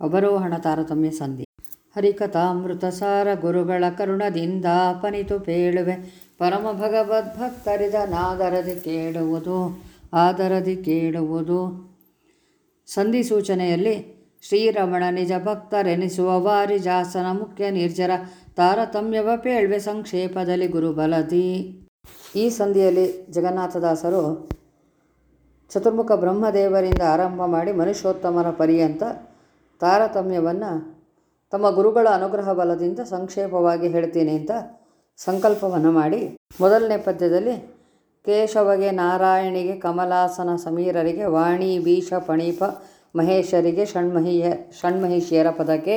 ಅವರೋಹಣ ತಾರತಮ್ಯ ಸಂಧಿ. ಹರಿಕಥಾಮೃತಸಾರ ಗುರುಗಳ ಕರುಣದಿಂದ ಅಪನಿತು ಪೇಳುವೆ. ಪರಮ ಭಗವದ್ಭಕ್ತರಿದ ನಾದರದಿ ಕೇಳುವುದು, ಆದರದಿ ಕೇಳುವುದು. ಸಂಧಿ ಸೂಚನೆಯಲ್ಲಿ ಶ್ರೀರಮಣ ನಿಜ ಭಕ್ತರೆನಿಸುವ ವಾರಿಜಾಸನ ಮುಖ್ಯ ನಿರ್ಜರ ತಾರತಮ್ಯವ ಪೇಳ್ವೆ ಸಂಕ್ಷೇಪದಲ್ಲಿ ಗುರುಬಲದಿ. ಈ ಸಂಧಿಯಲ್ಲಿ ಜಗನ್ನಾಥದಾಸರು ಚತುರ್ಮುಖ ಬ್ರಹ್ಮದೇವರಿಂದ ಆರಂಭ ಮಾಡಿ ಮನುಷ್ಯೋತ್ತಮರ ಪರ್ಯಂತ ತಾರತಮ್ಯವನ್ನು ತಮ್ಮ ಗುರುಗಳ ಅನುಗ್ರಹ ಬಲದಿಂದ ಸಂಕ್ಷೇಪವಾಗಿ ಹೇಳ್ತೀನಿ ಅಂತ ಸಂಕಲ್ಪವನ್ನು ಮಾಡಿ ಮೊದಲನೇ ಪದ್ಯದಲ್ಲಿ ಕೇಶವಗೆ ನಾರಾಯಣಿಗೆ ಕಮಲಾಸನ ಸಮೀರರಿಗೆ ವಾಣಿ ಬೀಷ ಪಣೀಪ ಮಹೇಶರಿಗೆ ಷಣ್ಮಹಿಯ ಷಣ್ಮಹಿಷಿಯರ ಪದಕ್ಕೆ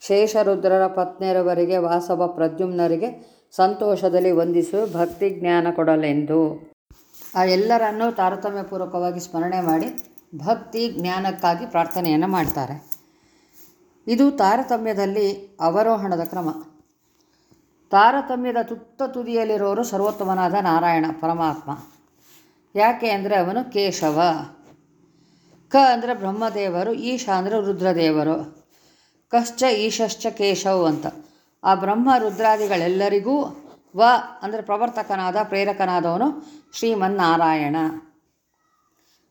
ಶೇಷರುದ್ರರ ಪತ್ನಿಯರವರಿಗೆ ವಾಸವ ಪ್ರದ್ಯುಮ್ನರಿಗೆ ಸಂತೋಷದಲ್ಲಿ ವಂದಿಸು ಭಕ್ತಿ ಜ್ಞಾನ ಕೊಡಲೆಂದು. ಆ ಎಲ್ಲರನ್ನೂ ತಾರತಮ್ಯಪೂರ್ವಕವಾಗಿ ಸ್ಮರಣೆ ಮಾಡಿ ಭಕ್ತಿ ಜ್ಞಾನಕ್ಕಾಗಿ ಪ್ರಾರ್ಥನೆಯನ್ನು ಮಾಡ್ತಾರೆ. ಇದು ತಾರತಮ್ಯದಲ್ಲಿ ಅವರೋಹಣದ ಕ್ರಮ. ತಾರತಮ್ಯದ ತುತ್ತ ತುದಿಯಲ್ಲಿರೋರು ಸರ್ವೋತ್ತಮನಾದ ನಾರಾಯಣ ಪರಮಾತ್ಮ. ಯಾಕೆ ಅಂದರೆ ಅವನು ಕೇಶವ. ಕ ಅಂದರೆ ಬ್ರಹ್ಮದೇವರು, ಈಶ ಅಂದರೆ ರುದ್ರದೇವರು. ಕಶ್ಚ ಈಶಶ್ಚ ಕೇಶವ್ ಅಂತ. ಆ ಬ್ರಹ್ಮ ರುದ್ರಾದಿಗಳೆಲ್ಲರಿಗೂ ವ ಅಂದರೆ ಪ್ರವರ್ತಕನಾದ, ಪ್ರೇರಕನಾದವನು ಶ್ರೀಮನ್ನಾರಾಯಣ.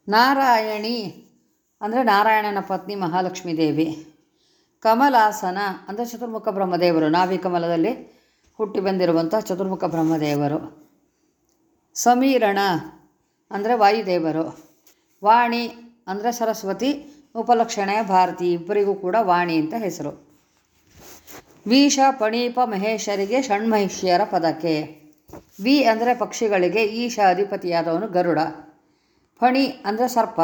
ನಾರಾಯಣಿ ಅಂದರೆ ನಾರಾಯಣನ ಪತ್ನಿ ಮಹಾಲಕ್ಷ್ಮೀ ದೇವಿ. ಕಮಲಾಸನ ಅಂದರೆ ಚತುರ್ಮುಖ ಬ್ರಹ್ಮದೇವರು. ನಾಭಿ ಕಮಲದಲ್ಲಿ ಹುಟ್ಟಿ ಬಂದಿರುವಂಥ ಚತುರ್ಮುಖ ಬ್ರಹ್ಮದೇವರು. ಸಮೀರಣ, ಅಂದರೆ ವಾಯುದೇವರು. ವಾಣಿ, ಅಂದರೆ ಸರಸ್ವತಿ. ಉಪಲಕ್ಷಣೆಯ ಭಾರತಿ, ಇಬ್ಬರಿಗೂ ಕೂಡ ವಾಣಿ ಅಂತ ಹೆಸರು. ವೀಷ, ಪಣೀಪ, ಮಹೇಶರಿಗೆ ಷಣ್ಮಹಿಷ್ಯರ ಪದಕ್ಕೆ ವಿ ಅಂದರೆ ಪಕ್ಷಿಗಳಿಗೆ ಈಶ ಅಧಿಪತಿಯಾದವನು ಗರುಡ. ಫಣಿ ಅಂದರೆ ಸರ್ಪ.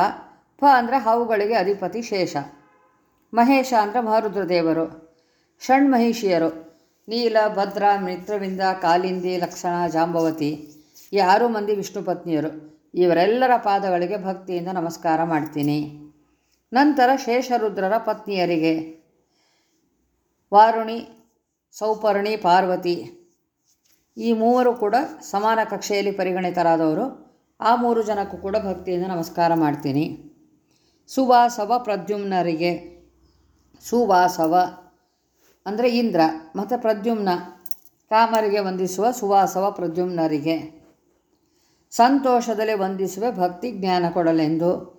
ಪ ಅಂದರೆ ಹಾವುಗಳಿಗೆ ಅಧಿಪತಿ ಶೇಷ. ಮಹೇಶ ಅಂದರೆ ಮಹಾರುದ್ರದೇವರು ಷಣ್ಮಹಿಷಿಯರು ನೀಲ, ಭದ್ರ, ಮಿತ್ರವಿಂದ, ಕಾಲಿಂದಿ, ಲಕ್ಷಣ, ಜಾಂಬವತಿ, ಈ ಆರು ಮಂದಿ ವಿಷ್ಣು ಪತ್ನಿಯರು. ಇವರೆಲ್ಲರ ಪಾದಗಳಿಗೆ ಭಕ್ತಿಯಿಂದ ನಮಸ್ಕಾರ ಮಾಡ್ತೀನಿ. ನಂತರ ಶೇಷರುದ್ರರ ಪತ್ನಿಯರಿಗೆ, ವಾರುಣಿ, ಸೌಪರ್ಣಿ, ಪಾರ್ವತಿ, ಈ ಮೂವರು ಕೂಡ ಸಮಾನ ಕಕ್ಷೆಯಲ್ಲಿ ಪರಿಗಣಿತರಾದವರು. ಆ ಮೂರು ಜನಕ್ಕೂ ಕೂಡ ಭಕ್ತಿಯಿಂದ ನಮಸ್ಕಾರ ಮಾಡ್ತೀನಿ. ಸುಭಾಸವ ಪ್ರದ್ಯುಮ್ನರಿಗೆ ಸುವಾಸವ. ಅಂದರೆ ಇಂದ್ರ ಮತ್ತು ಪ್ರದ್ಯುಮ್ನ ಕಾಮರಿಗೆ ವಂದಿಸುವ ಸುವಾಸವ ಪ್ರದ್ಯುಮ್ನರಿಗೆ. ಸಂತೋಷದಲ್ಲಿ ವಂದಿಸುವ ಭಕ್ತಿ ಜ್ಞಾನ ಕೊಡಲೆಂದು.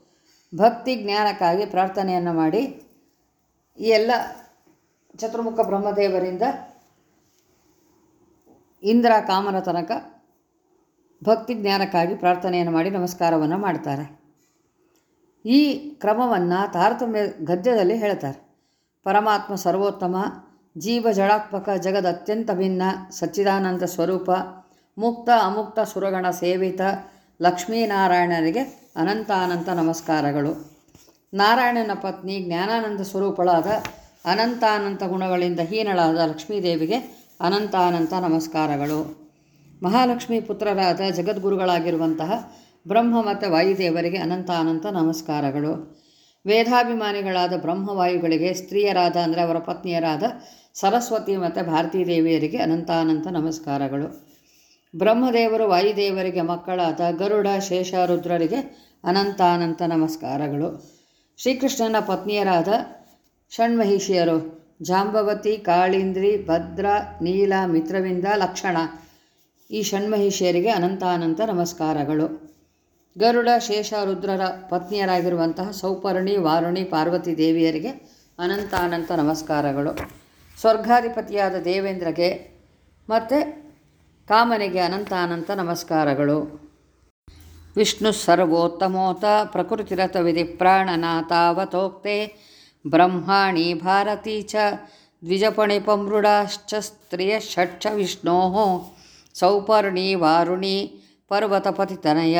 ಭಕ್ತಿ ಜ್ಞಾನಕ್ಕಾಗಿ ಪ್ರಾರ್ಥನೆಯನ್ನು ಮಾಡಿ. ಈ ಎಲ್ಲ ಚತುರ್ಮುಖ ಬ್ರಹ್ಮದೇವರಿಂದ ಇಂದ್ರ, ಕಾಮನ ತನಕ ಭಕ್ತಿ ಜ್ಞಾನಕ್ಕಾಗಿ ಪ್ರಾರ್ಥನೆಯನ್ನು ಮಾಡಿ ನಮಸ್ಕಾರವನ್ನು ಮಾಡ್ತಾರೆ. ಈ ಕ್ರಮವನ್ನು ತಾರತಮ್ಯ ಗದ್ಯದಲ್ಲಿ ಹೇಳ್ತಾರೆ. ಪರಮಾತ್ಮ ಸರ್ವೋತ್ತಮ, ಜೀವ ಜಡಾತ್ಮಕ ಜಗದ ಅತ್ಯಂತ ಭಿನ್ನ, ಸಚ್ಚಿದಾನಂದ ಸ್ವರೂಪ, ಮುಕ್ತ ಅಮುಕ್ತ ಸುರಗಣ ಸೇವಿತ ಲಕ್ಷ್ಮೀನಾರಾಯಣರಿಗೆ ಅನಂತ ಅನಂತ ನಮಸ್ಕಾರಗಳು. ನಾರಾಯಣನ ಪತ್ನಿ ಜ್ಞಾನಾನಂದ ಸ್ವರೂಪಳಾದ ಅನಂತಾನಂತ ಗುಣಗಳಿಂದ ಹೀನಳಾದ ಲಕ್ಷ್ಮೀದೇವಿಗೆ ಅನಂತಾನಂತ ಅನಂತ ನಮಸ್ಕಾರಗಳು. ಮಹಾಲಕ್ಷ್ಮಿ ಪುತ್ರರಾದ ಜಗದ್ಗುರುಗಳಾಗಿರುವಂತಹ ಬ್ರಹ್ಮ ಮತ್ತು ವಾಯುದೇವರಿಗೆ ಅನಂತ ಅನಂತ ನಮಸ್ಕಾರಗಳು. ವೇದಾಭಿಮಾನಿಗಳಾದ ಬ್ರಹ್ಮವಾಯುಗಳಿಗೆ ಸ್ತ್ರೀಯರಾದ ಅಂದರೆ ಅವರ ಪತ್ನಿಯರಾದ ಸರಸ್ವತಿ ಮತ್ತು ಭಾರತೀ ದೇವಿಯರಿಗೆ ಅನಂತಾನಂತ ಅನಂತ ನಮಸ್ಕಾರಗಳು. ಬ್ರಹ್ಮದೇವರು ವಾಯುದೇವರಿಗೆ ಮಕ್ಕಳಾದ ಗರುಡ, ಶೇಷ, ರುದ್ರರಿಗೆ ಅನಂತ ಅನಂತ ನಮಸ್ಕಾರಗಳು. ಶ್ರೀಕೃಷ್ಣನ ಪತ್ನಿಯರಾದ ಷಣ್ಮಹಿಷಿಯರು ಜಾಂಬವತಿ, ಕಾಳಿಂದ್ರಿ, ಭದ್ರ, ನೀಲ, ಮಿತ್ರವಿಂದ, ಲಕ್ಷಣ ಈ ಷಣ್ಮಹಿಷಿಯರಿಗೆ ಅನಂತಾನಂತ ಅನಂತ ನಮಸ್ಕಾರಗಳು. ಗರುಡ, ಶೇಷ, ರುದ್ರರ ಪತ್ನಿಯರಾಗಿರುವಂತಹ ಸೌಪರ್ಣಿ, ವಾರುಣಿ, ಪಾರ್ವತಿ ದೇವಿಯರಿಗೆ ಅನಂತ ಅನಂತ ನಮಸ್ಕಾರಗಳು. ಸ್ವರ್ಗಾಧಿಪತಿಯಾದ ದೇವೇಂದ್ರಗೆ ಮತ್ತು ಕಾಮನಿಗೆ ಅನಂತ ನಮಸ್ಕಾರಗಳು. ವಿಷ್ಣು ಸರ್ವೋತ್ತಮೋತ ಪ್ರಕೃತಿರತವಿಧಿ ಪ್ರಾಣನಾಥಾವತೋಕ್ತೆ, ಬ್ರಹ್ಮಾಣಿ ಭಾರತೀ ಚ ದ್ವಿಜಪಣಿಪಮೃಡಾಶ್ಚ ಸ್ತ್ರೀಯ ಷಟ್ಚ ವಿಷ್ಣೋ ಸೌಪರ್ಣಿ, ವಾರುಣಿ ಪರ್ವತಪತಿತನಯ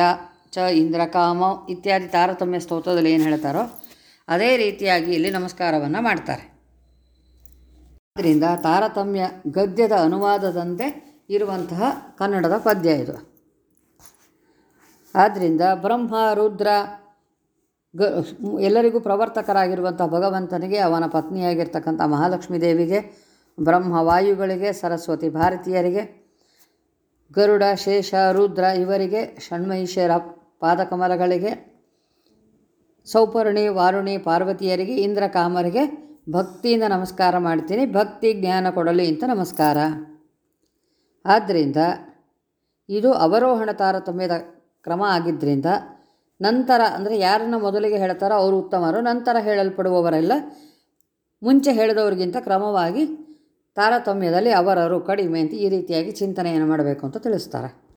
ಚ ಇಂದ್ರಕಾಮ ಇತ್ಯಾದಿ ತಾರತಮ್ಯ ಸ್ತೋತ್ರದಲ್ಲಿ ಏನು ಹೇಳ್ತಾರೋ ಅದೇ ರೀತಿಯಾಗಿ ಇಲ್ಲಿ ನಮಸ್ಕಾರವನ್ನು ಮಾಡ್ತಾರೆ. ಆದ್ದರಿಂದ ತಾರತಮ್ಯ ಗದ್ಯದ ಅನುವಾದದಂತೆ ಇರುವಂತಹ ಕನ್ನಡದ ಪದ್ಯ ಇದು. ಆದ್ದರಿಂದ ಬ್ರಹ್ಮ, ರುದ್ರ, ಗ, ಎಲ್ಲರಿಗೂ ಪ್ರವರ್ತಕರಾಗಿರುವಂಥ ಭಗವಂತನಿಗೆ, ಅವನ ಪತ್ನಿಯಾಗಿರ್ತಕ್ಕಂಥ ಮಹಾಲಕ್ಷ್ಮೀ ದೇವಿಗೆ, ಬ್ರಹ್ಮ ವಾಯುಗಳಿಗೆ, ಸರಸ್ವತಿ ಭಾರತೀಯರಿಗೆ ಗರುಡ, ಶೇಷ, ರುದ್ರ ಇವರಿಗೆ ಷಣ್ಮಹಿಷರ ಪಾದಕಮಲಗಳಿಗೆ, ಸೌಪರ್ಣಿ, ವಾರುಣಿ ಪಾರ್ವತಿಯರಿಗೆ ಇಂದ್ರ ಕಾಮರಿಗೆ ಭಕ್ತಿಯಿಂದ ನಮಸ್ಕಾರ ಮಾಡ್ತೀನಿ. ಭಕ್ತಿ, ಜ್ಞಾನ ಕೊಡಲಿ ಅಂತ ನಮಸ್ಕಾರ. ಆದ್ದರಿಂದ ಇದು ಅವರೋಹಣ ತಾರತಮ್ಯದ ಕ್ರಮ ಆಗಿದ್ದರಿಂದ ನಂತರ, ಅಂದರೆ ಯಾರನ್ನ ಮೊದಲಿಗೆ ಹೇಳ್ತಾರೋ ಅವರು ಉತ್ತಮರು, ನಂತರ ಹೇಳಲ್ಪಡುವವರೆಲ್ಲ ಮುಂಚೆ ಹೇಳಿದವರಿಗಿಂತ ಕ್ರಮವಾಗಿ ತಾರತಮ್ಯದಲ್ಲಿ ಅವರರು ಕಡಿಮೆ ಅಂತ ಈ ರೀತಿಯಾಗಿ ಚಿಂತನೆಯನ್ನು ಮಾಡಬೇಕು ಅಂತ ತಿಳಿಸ್ತಾರೆ.